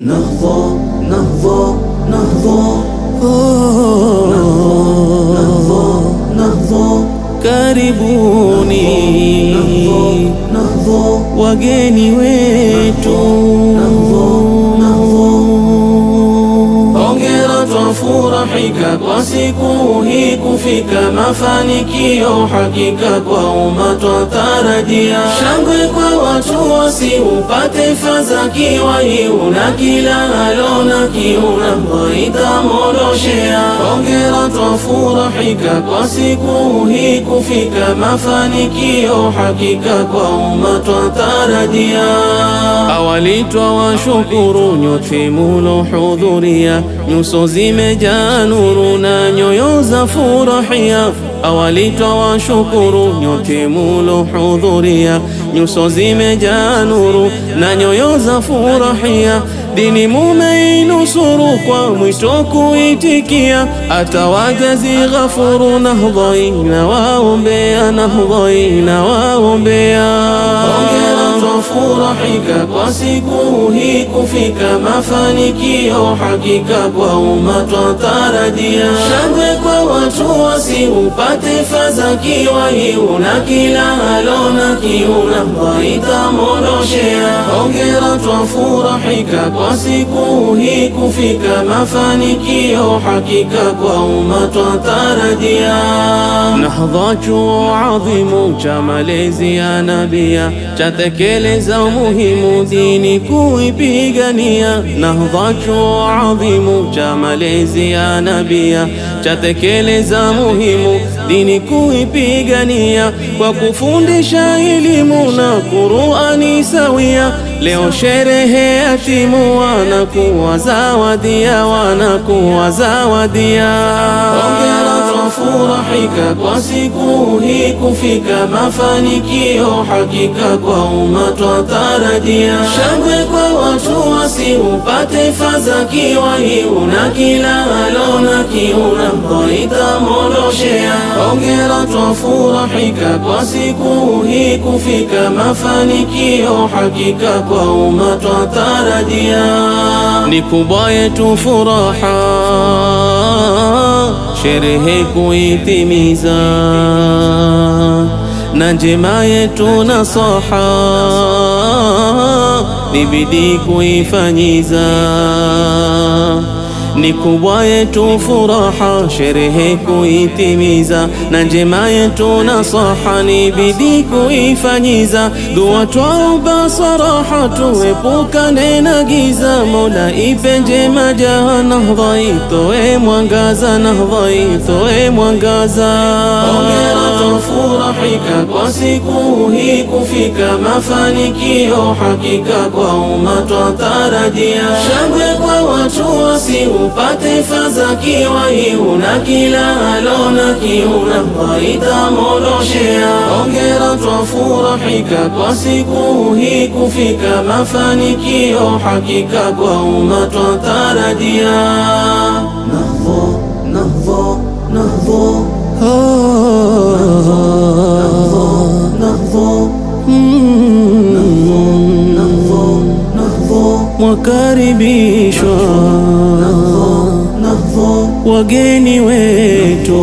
Nahvo, nahvo, nahvo, nahvo, Karibuni. Wageni wetu, hongera, twafurahika kwa siku hii kufika, mafanikio hakika kwa umma twatarajia, shangwe kwa watu wasiupate fadhakiwa kiwa kila alona kiuna ongera hongera, twafurahika kwa siku hii kufika, mafanikio hakika kwa umma twatarajia. Awali twawashukuru nyote mulohudhuria, nyuso zimejaa nuru na nyoyo za furahia. Awali twawashukuru nyote mulohudhuria, nyuso zimejaa nuru na nyoyo za furahia. Dini mumeinusuru kwa mwito kuitikia, atawajazi ghafuru. Nahdhaina waombea, nahdhaina waombea. Twafurahika kwa siku hii kufika, mafanikio hakika kwa umma twatarajia, shangwe kwa watu wasiupate faza kiwa hiuna kila alona kiuna maitamoloshea. Hongera, twafurahika kwa siku hii kufika, mafanikio hakika kwa umma twatarajia. Nahdha chuo adhimu cha malezi ya nabia chatekeleza muhimu dini kuipigania. Nahdha chuo adhimu cha malezi ya nabia chatekeleza muhimu dini kuipigania kwa kufundisha elimu na Qur'ani sawia. Leo sherehe ya timu wanakuwa zawadia, wanakuwa zawadia. Twafurahika kwa siku hii kufika, mafanikio. Hakika kwa umma twatarajia, shangwe kwa watu wasiupate faza kiwa hiuna kila alona kiuna maitamoloshea. Hongera, twafurahika kwa siku hii kufika, mafanikio. Hakika kwa umma twatarajia, ni kubwa yetu furaha sherehe kuitimiza na njema yetu nasaha ni bidii kuifanyiza ni kubwa yetu furaha sherehe kuitimiza na njema yetu nasaha ni bidii kuifanyiza. Dua twaomba saraha tuepukane na giza, Mola ipe njema jaha, nahdha itoe mwangaza, nahdha itoe mwangaza. Twafurahika kwa siku hii kufika, mafanikio hakika kwa umma twatarajia, shangwe kwa watu wasiupate faza kiwa hiuna kila alona kiuna maitamoloshea. ongera twafurahika kwa siku hii kufika, mafanikio hakika kwa umma twatarajia. nahvo, nahvo, nahvo, nahvo, nahvo, wageni wetu,